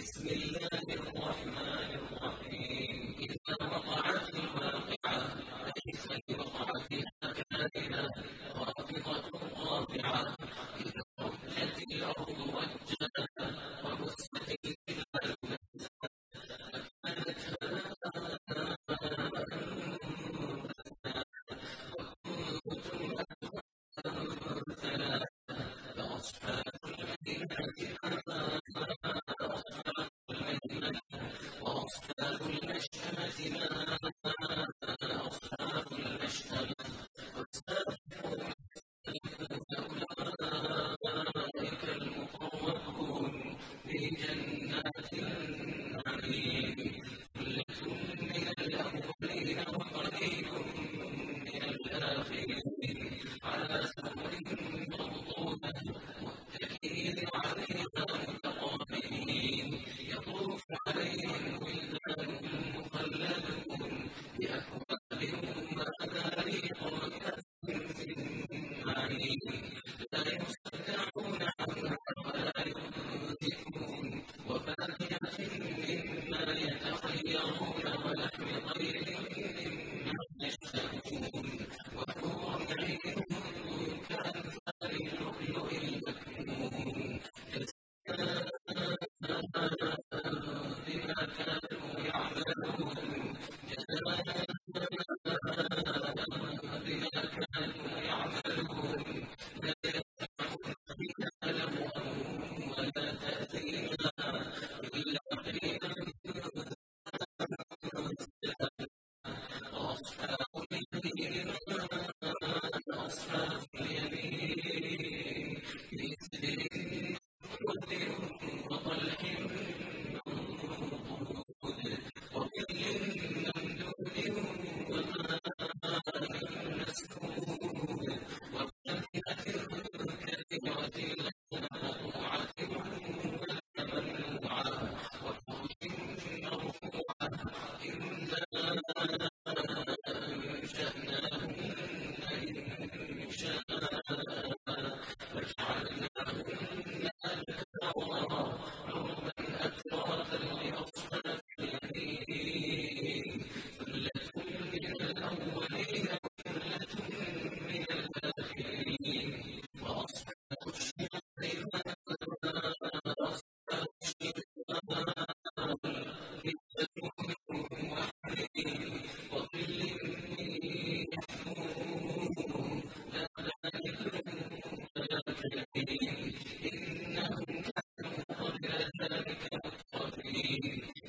بسم الله الرحمن الرحيم. إذا وقعت الواقعة ليس لوقعتها كاذبة خافضة رافعة. إذا رجت الأرض وجها وبست الجبال نسا فكانت هباء منبثا وكنتم أهواء ثلاثا فأصحاب الميمنة Australian believe